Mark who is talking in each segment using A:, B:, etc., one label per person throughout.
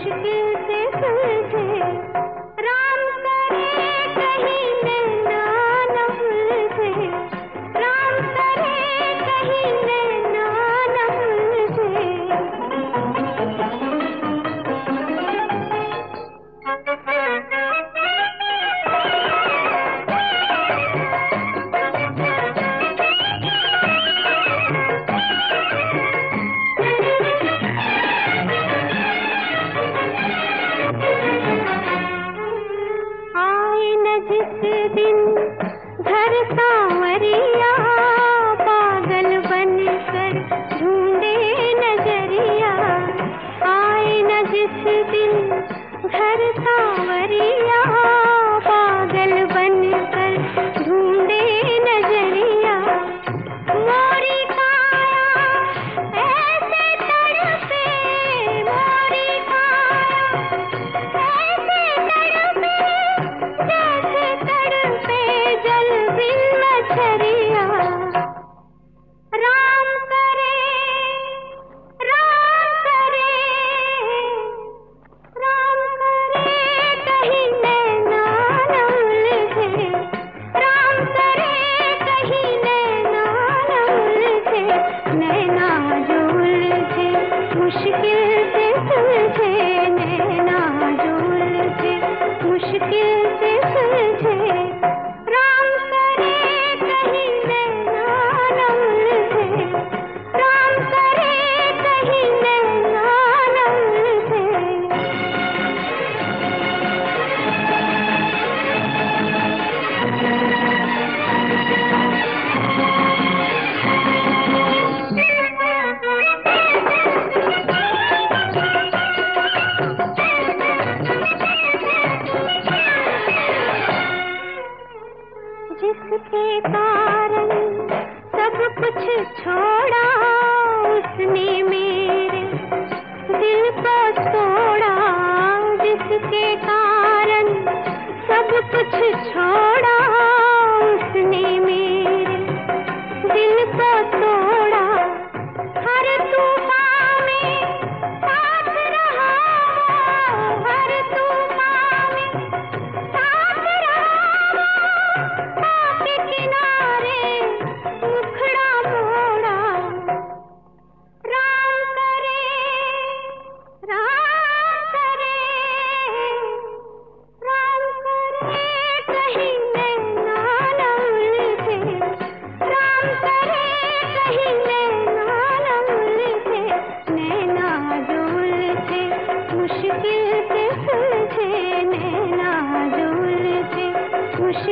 A: मुश्किल से जिस दिन घर सांवरिया पागल बनकर ढूंढे नज़रिया आए न जिस दिन घर सांवरिया जिसके कारण सब कुछ छोड़ा उसने मेरे दिल को तोड़ा।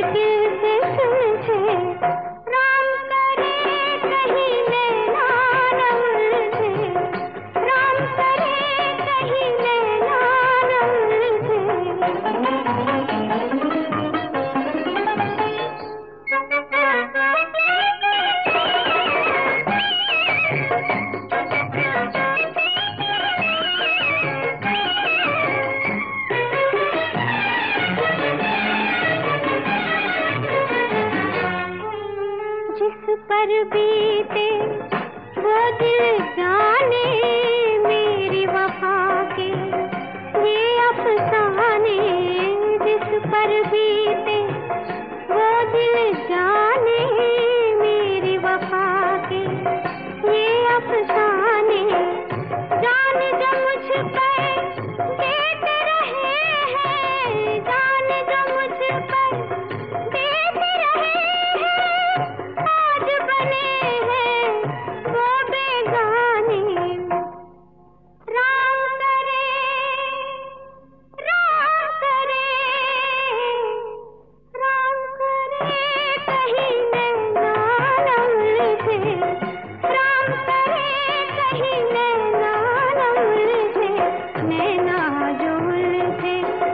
A: के पर बीते वो दिल जाने मेरी वफा के ये अफसाने जिस पर बीते